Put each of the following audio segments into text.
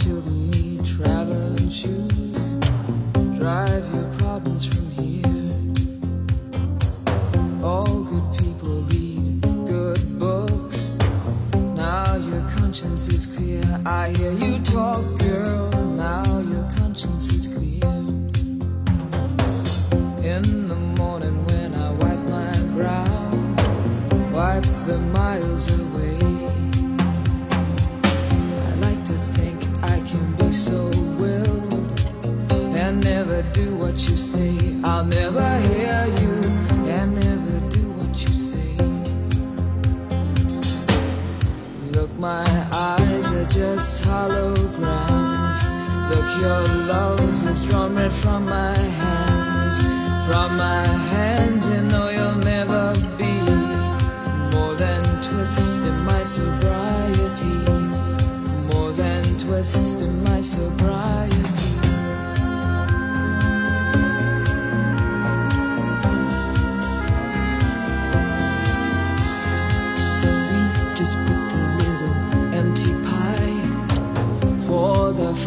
the need, traveling shoes. Drive your problems from here. All good people read good books. Now your conscience is clear. I hear you talk, girl. Now your conscience is clear. In the morning when do what you say. I'll never hear you and never do what you say. Look, my eyes are just holograms. Look, your love has drawn red from my hands. From my hands, you know you'll never be more than twist in my sobriety. More than twist in my sobriety.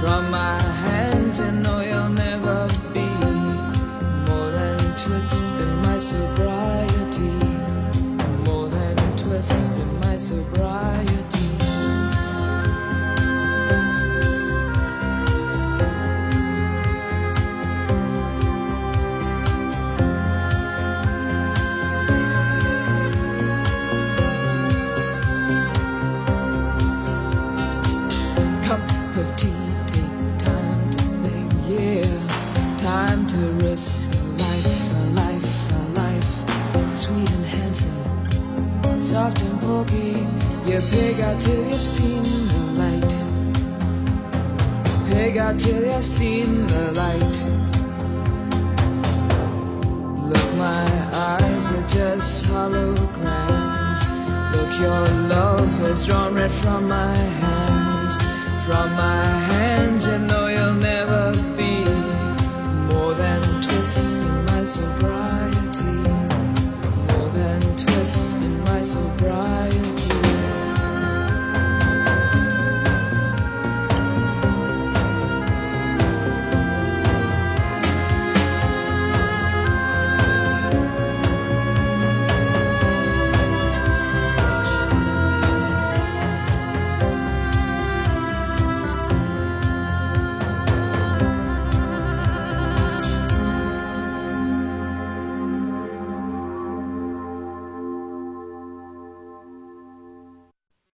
From my hands, you know you'll never be more than twist in my sobriety. More than twist in my sobriety. cup of tea, soft and pokey. You pig out till you've seen the light. Pig out till you've seen the light. Look, my eyes are just holograms. Look, your love has drawn red from my hands.